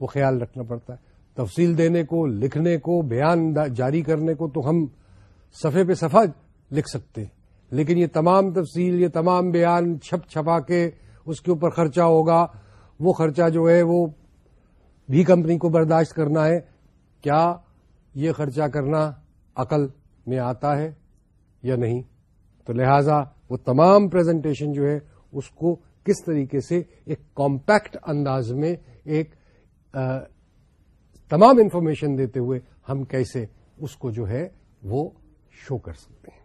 وہ خیال رکھنا پڑتا ہے۔ تفصیل دینے کو، لکھنے کو، بیان جاری کرنے کو تو ہم صفحے پہ صفحہ لکھ سکتے لیکن یہ تمام تفصیل، یہ تمام بیان چھپ چھپا کے اس کے اوپر خرچہ ہوگا۔ وہ خرچہ جو ہے وہ بھی کمپنی کو برداشت کرنا ہے۔ کیا یہ خرچہ کرنا عقل میں آتا ہے یا نہیں؟ تو لہذا وہ تمام پریزنٹیشن جو ہے اس کو کس طریقے سے ایک کمپیکٹ انداز میں ایک تمام انفارمیشن دیتے ہوئے ہم کیسے اس کو جو ہے وہ شو کر سکتے ہیں۔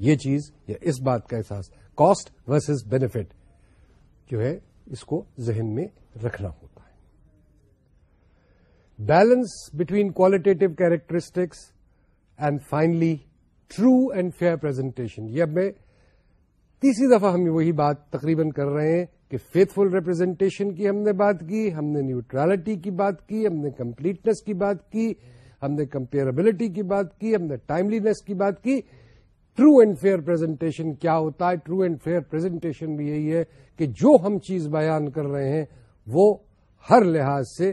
یہ چیز یا اس بات کا احساس کاسٹ ورسز بینیفٹ جو ہے، اس کو ذہن میں رکھنا ہوتا ہے۔ Balance between qualitative characteristics and finally true and fair presentation یہ اب میں تیسری دفعہ ہم وہی بات تقریباً کر رہے ہیں کہ فیتھ فل ریپرزینٹیشن کی ہم نے بات کی، ہم نے نیوٹرالٹی کی بات کی، ہم نے کمپلیٹنس کی بات کی۔ ہم نے کمپیئربلٹی کی بات کی، ہم نے ٹائملینس کی بات کی۔ ٹرو اینڈ فیئر پرزنٹیشن کیا ہوتا ہے؟ ٹرو اینڈ فیئر پرزنٹیشن بھی یہی ہے کہ جو ہم چیز بیان کر رہے ہیں، وہ ہر لحاظ سے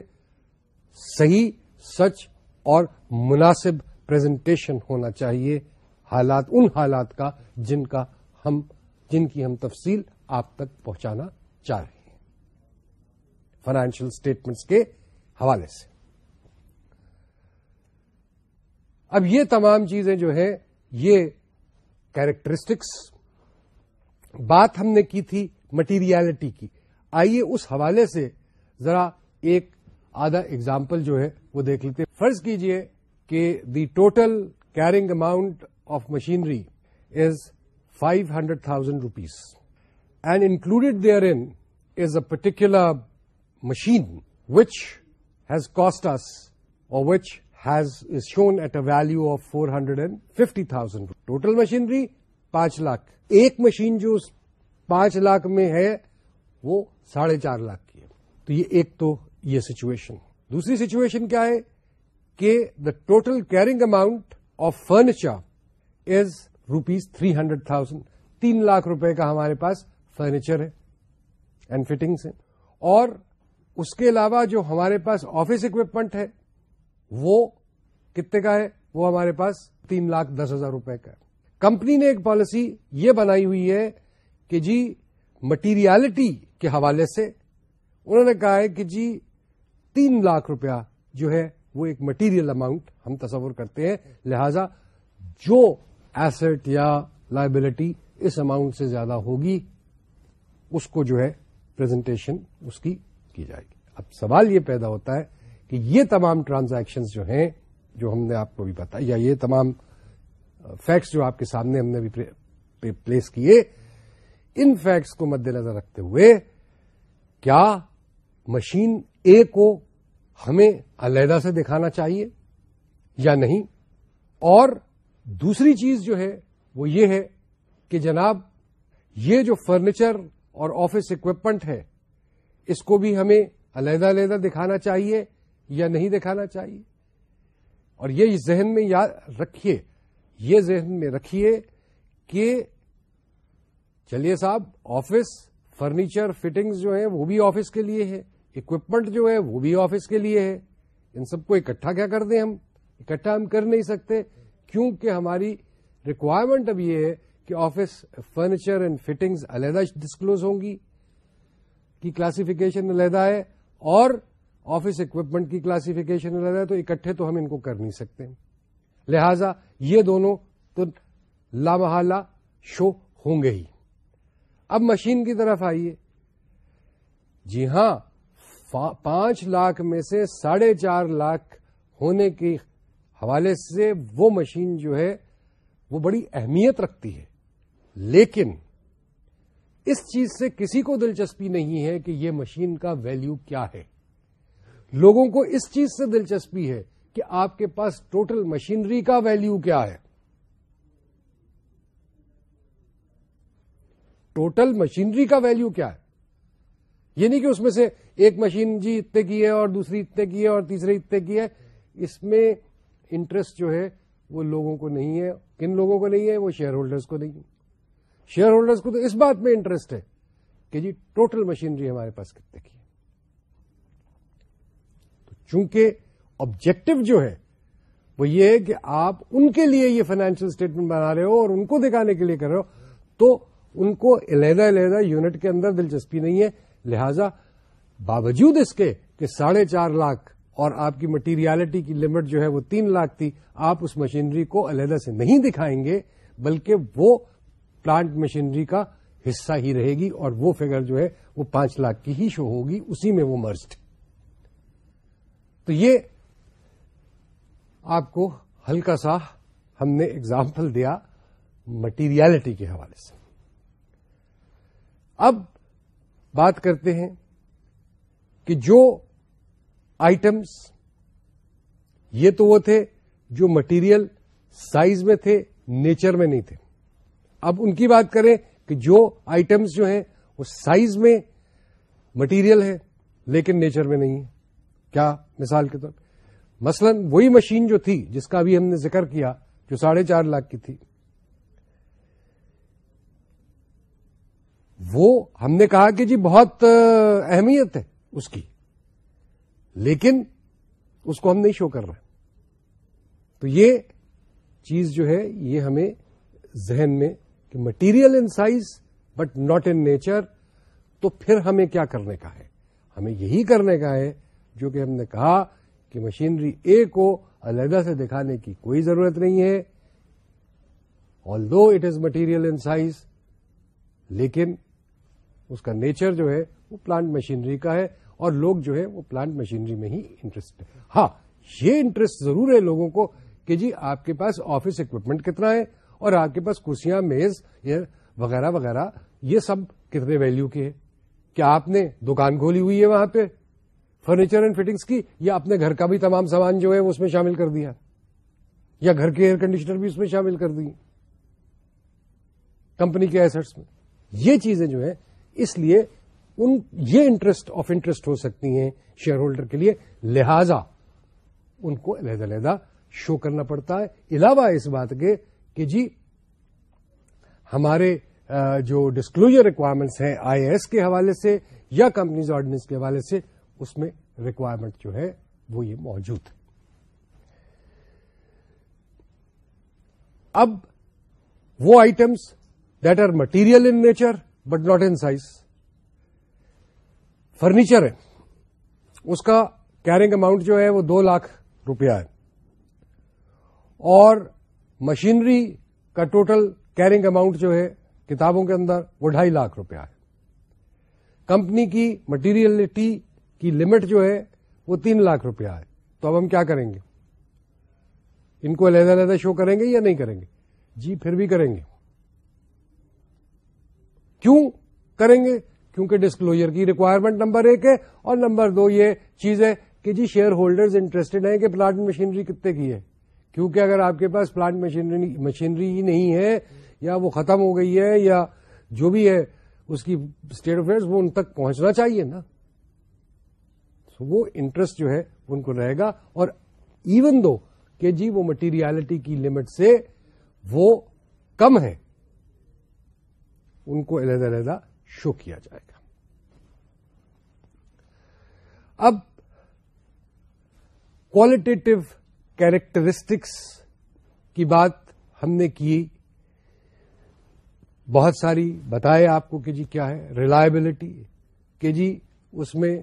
صحیح، سچ اور مناسب پرزنٹیشن ہونا چاہیے۔ حالات، ان حالات کا جن کا ہم، جن کی ہم تفصیل آپ تک پہنچانا چاہ رہے ہیں۔ فائنینشیل اسٹیٹمنٹس کے حوالے سے۔ اب یہ تمام چیزیں جو ہیں، یہ کیریکٹرسٹکس بات ہم نے کی تھی مٹیریلٹی کی۔ آئیے اس حوالے سے ذرا ایک آدھا ایگزامپل جو ہے، وہ دیکھ لیتے فرض کیجیے کہ the total carrying amount of machinery is five hundred thousand rupees and included therein is a particular machine which has cost us or which is shown at a value of 450,000. Total machinery 5 lakh. ایک مشین جو پانچ لاکھ میں ہے وہ ساڑھے چار لاکھ کی ہے. تو یہ ایک تو یہ سچویشن دوسری سچویشن کیا ہے؟ کہ the total carrying amount of furniture is rupees three hundred thousand تین لاکھ روپے کا ہمارے پاس فرنیچر ہے اینڈ فٹنگس ہیں. اور اس کے علاوہ جو ہمارے پاس آفس اکوپمنٹ ہے وہ کتنے کا ہے؟ وہ ہمارے پاس تین لاکھ دس ہزار روپے کا ہے۔ کمپنی نے ایک پالیسی یہ بنائی ہوئی ہے کہ جی مٹیریلٹی کے حوالے سے انہوں نے کہا ہے کہ جی تین لاکھ روپیہ جو ہے وہ ایک مٹیریل اماؤنٹ ہم تصور کرتے ہیں۔ لہذا جو ایسٹ یا لائبلٹی اس اماؤنٹ سے زیادہ ہوگی، اس کو جو ہے پریزنٹیشن اس کی کی جائے گی۔ اب سوال یہ پیدا ہوتا ہے کہ یہ تمام ٹرانزیکشنز جو ہیں جو ہم نے آپ کو بھی بتا یا یہ تمام فیکٹس جو آپ کے سامنے ہم نے بھی پلیس کیے، ان فیکٹس کو مد نظر رکھتے ہوئے کیا مشین اے کو ہمیں علیحدہ سے دکھانا چاہیے یا نہیں؟ اور دوسری چیز جو ہے، وہ یہ ہے کہ جناب، یہ جو فرنیچر اور آفس اکوپمنٹ ہے، اس کو بھی ہمیں علیحدہ علیحدہ دکھانا چاہیے یا نہیں دکھانا چاہیے؟ اور یہ ذہن میں یاد رکھیے، یہ ذہن میں رکھیے کہ چلیے صاحب، آفس، فرنیچر، فٹنگز جو ہیں وہ بھی آفس کے لیے ہے، اکوپمنٹ جو ہے وہ بھی آفس کے لیے ہے۔ ان سب کو اکٹھا کیا کر دیں ہم؟ اکٹھا ہم کر نہیں سکتے، کیونکہ ہماری ریکوائرمنٹ اب یہ ہے کہ آفس، فرنیچر اینڈ فٹنگز علیحدہ ڈسکلوز ہوں گی، کی کلاسیفیکیشن علیحدہ ہے اور آفس اکوپمنٹ کی کلاسیفیکیشن علیحدہ ہے تو اکٹھے تو ہم ان کو کر نہیں سکتے۔ لہذا یہ دونوں تو لامحالہ شو ہوں گے ہی۔ اب مشین کی طرف آئیے۔ جی ہاں پانچ لاکھ میں سے ساڑھے چار لاکھ ہونے کے حوالے سے وہ مشین جو ہے وہ بڑی اہمیت رکھتی ہے۔ لیکن اس چیز سے کسی کو دلچسپی نہیں ہے کہ یہ مشین کا ویلیو کیا ہے۔ لوگوں کو اس چیز سے دلچسپی ہے کہ آپ کے پاس ٹوٹل مشینری کا ویلیو کیا ہے۔ ٹوٹل مشینری کا ویلیو کیا ہے؟ یہ نہیں کہ اس میں سے ایک مشین جی اتنے کی ہے اور دوسری اتنے کی ہے اور تیسری اتنے کی ہے۔ اس میں انٹرسٹ جو ہے وہ لوگوں کو نہیں ہے۔ کن لوگوں کو نہیں ہے؟ وہ شیئر ہولڈرز کو نہیں۔ شیئر ہولڈرز کو تو اس بات میں انٹرسٹ ہے کہ جی ٹوٹل مشینری ہمارے پاس کتنے کی ہے۔ چونکہ آبجیکٹو جو ہے وہ یہ ہے کہ آپ ان کے لیے یہ فائنینشیل اسٹیٹمنٹ بنا رہے ہو اور ان کو دکھانے کے لیے کر رہے ہو، تو ان کو علیحدہ علیحدہ یونٹ کے اندر دلچسپی نہیں ہے۔ لہذا باوجود اس کے کہ ساڑھے چار لاکھ اور آپ کی مٹیریلٹی کی لمٹ جو ہے وہ تین لاکھ تھی، آپ اس مشینری کو علیحدہ سے نہیں دکھائیں گے، بلکہ وہ پلانٹ مشینری کا حصہ ہی رہے گی اور وہ فگر جو ہے وہ پانچ لاکھ کی ہی شو ہوگی، اسی میں وہ مرجڈ تو یہ آپ کو ہلکا سا ہم نے اگزامپل دیا مٹیریلٹی کے حوالے سے۔ اب بات کرتے ہیں کہ جو آئٹمس یہ تو وہ تھے جو مٹیریل سائز میں تھے نیچر میں نہیں تھے۔ اب ان کی بات کریں کہ جو آئٹمس جو ہیں وہ سائز میں مٹیریل ہے لیکن نیچر میں نہیں۔ ہے کیا مثال کے طور پہ مثلا وہی مشین جو تھی، جس کا ابھی ہم نے ذکر کیا، جو ساڑھے چار لاکھ کی تھی، وہ ہم نے کہا کہ جی بہت اہمیت ہے اس کی۔ لیکن اس کو ہم نہیں شو کر رہے۔ تو یہ چیز جو ہے، یہ ہمیں ذہن میں کہ material in size but not in nature تو پھر ہمیں کیا کرنے کا ہے؟ ہمیں یہی کرنے کا ہے جو کہ ہم نے کہا کہ مشینری اے کو علیحدہ سے دکھانے کی کوئی ضرورت نہیں ہے۔ Although it is material in size لیکن اس کا نیچر جو ہے وہ پلانٹ مشینری کا ہے اور لوگ جو ہے وہ پلانٹ مشینری میں ہی انٹرسٹ ہے ہاں یہ انٹرسٹ ضرور ہے لوگوں کو کہ جی آپ کے پاس آفس اکوپمنٹ کتنا ہے اور آپ کے پاس کرسیاں، میز وغیرہ وغیرہ، یہ سب کتنے ویلو کے ہیں کیا آپ نے دکان کھولی ہوئی ہے وہاں پہ؟ فرنیچر اینڈ فٹنگس کی یا اپنے گھر کا بھی تمام سامان جو ہے وہ اس میں شامل کر دیا یا گھر کے ایئر کنڈیشنر بھی اس میں شامل کر دی کمپنی کے ایسٹس میں یہ چیزیں جو ہے اس لیے ان یہ انٹرسٹ آف انٹرسٹ ہو سکتی ہیں شیئر ہولڈر کے لیے۔ لہذا ان کو علیحدہ علیحدہ شو کرنا پڑتا ہے۔ علاوہ اس بات کے کہ جی ہمارے جو ڈسکلوجر ریکوائرمنٹس ہیں آئی ایس کے حوالے سے یا کمپنیز آرڈیننس کے حوالے سے اس میں ریکوائرمنٹ جو ہے وہ یہ موجود ہے۔ اب وہ items that are material in nature but not in size furniture ہے۔ اس کا کیرنگ اماؤنٹ جو ہے وہ دو لاکھ روپیہ ہے۔ اور مشینری کا ٹوٹل کیرنگ اماؤنٹ جو ہے کتابوں کے اندر وہ ڈھائی لاکھ روپیہ ہے۔ کمپنی کی مٹیریلٹی کی لمٹ جو ہے وہ تین لاکھ روپیہ ہے۔ تو اب ہم کیا کریں گے؟ ان کو علیحدہ علیحدہ شو کریں گے یا نہیں کریں گے؟ جی پھر بھی کریں گے۔ کیوں کریں گے؟ کیونکہ ڈسکلوجر کی ریکوائرمنٹ نمبر ایک ہے اور نمبر دو یہ چیز ہے کہ جی شیئر ہولڈرز انٹرسٹڈ ہیں کہ پلانٹ مشینری کتنے کی ہے۔ کیونکہ اگر آپ کے پاس پلانٹ مشینری ہی نہیں ہے یا وہ ختم ہو گئی ہے یا جو بھی ہے، اس کی اسٹیٹ افیئر وہ ان تک پہنچنا چاہیے نا۔ وہ انٹرسٹ جو ہے ان کو رہے گا اور ایون دو کہ جی وہ مٹیریلٹی کی لمٹ سے وہ کم ہے، ان کو علیحدہ علیحدہ شو کیا جائے گا۔ اب کوالٹیٹو کیریکٹرسٹکس کی بات ہم نے کی۔ بہت ساری بتائے آپ کو کہ جی کیا ہے ریلائبلٹی کہ جی اس میں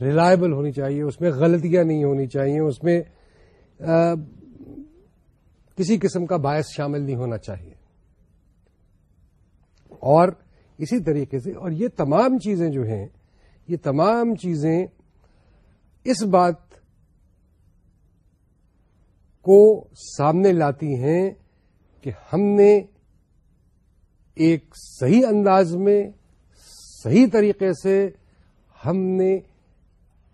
ریلائبل ہونی چاہیے اس میں غلطیاں نہیں ہونی چاہیے اس میں آ, کسی قسم کا باعث شامل نہیں ہونا چاہیے۔ اور اسی طریقے سے اور یہ تمام چیزیں جو ہیں یہ تمام چیزیں اس بات کو سامنے لاتی ہیں کہ ہم نے ایک صحیح انداز میں صحیح طریقے سے ہم نے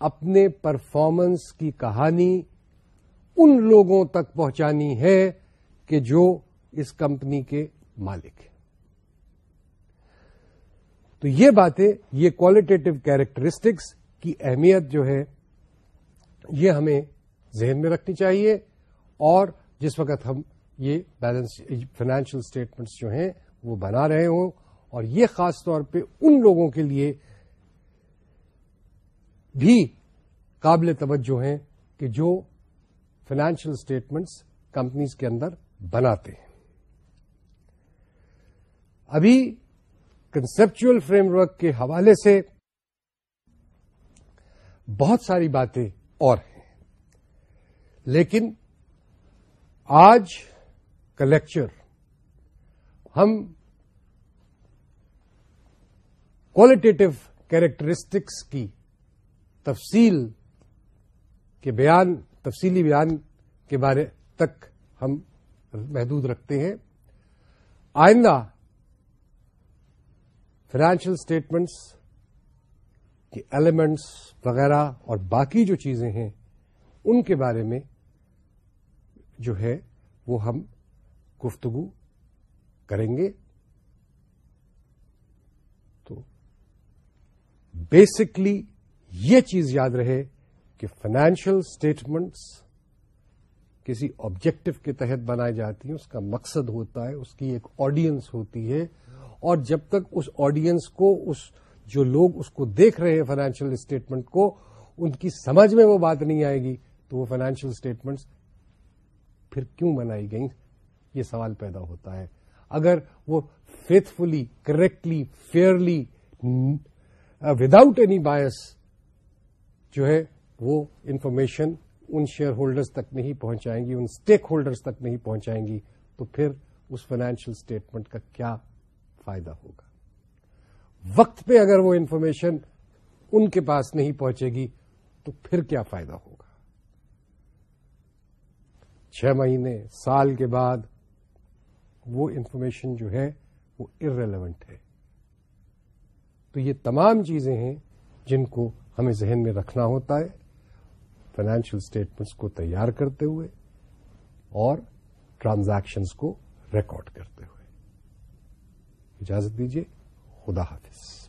اپنے پرفارمنس کی کہانی ان لوگوں تک پہنچانی ہے کہ جو اس کمپنی کے مالک ہیں۔ تو یہ باتیں، یہ کوالٹیٹو کیریکٹرسٹکس کی اہمیت جو ہے، یہ ہمیں ذہن میں رکھنی چاہیے اور جس وقت ہم یہ بیلنس فائنینشیل اسٹیٹمنٹس جو ہیں، وہ بنا رہے ہوں اور یہ خاص طور پہ ان لوگوں کے لیے بھی قابل توجہ ہیں کہ جو فائنینشیل اسٹیٹمنٹس کمپنیز کے اندر بناتے ہیں۔ ابھی کنسپچل فریم ورک کے حوالے سے بہت ساری باتیں اور ہیں۔ لیکن آج کا لیکچر ہم کوالٹیٹو کیریکٹرسٹکس کی تفصیل کے بیان، تفصیلی بیان کے بارے تک ہم محدود رکھتے ہیں۔ آئندہ فائنینشیل اسٹیٹمنٹس کے ایلیمنٹس وغیرہ اور باقی جو چیزیں ہیں، ان کے بارے میں جو ہے وہ ہم گفتگو کریں گے۔ تو بیسکلی یہ چیز یاد رہے کہ فائنینشیل اسٹیٹمنٹس کسی آبجیکٹو کے تحت بنائی جاتی ہیں، اس کا مقصد ہوتا ہے، اس کی ایک آڈینس ہوتی ہے۔ اور جب تک اس آڈینس کو، اس جو لوگ اس کو دیکھ رہے ہیں فائنینشیل اسٹیٹمنٹ کو، ان کی سمجھ میں وہ بات نہیں آئے گی، تو وہ فائنینشیل اسٹیٹمنٹس پھر کیوں بنائی گئی یہ سوال پیدا ہوتا ہے۔ اگر وہ faithfully correctly fairly without any bias جو ہے وہ انفارمیشن ان شیئر ہولڈرز تک نہیں پہنچائیں گی، ان اسٹیک ہولڈرز تک نہیں پہنچائیں گی، تو پھر اس فائنینشیل اسٹیٹمنٹ کا کیا فائدہ ہوگا؟ وقت پہ اگر وہ انفارمیشن ان کے پاس نہیں پہنچے گی، تو پھر کیا فائدہ ہوگا؟ چھ مہینے، سال کے بعد وہ انفارمیشن جو ہے وہ ارریلیونٹ ہے۔ تو یہ تمام چیزیں ہیں جن کو ہمیں ذہن میں رکھنا ہوتا ہے فائنینشیل اسٹیٹمنٹس کو تیار کرتے ہوئے اور ٹرانزیکشنس کو ریکارڈ کرتے ہوئے۔ اجازت دیجیے خدا حافظ۔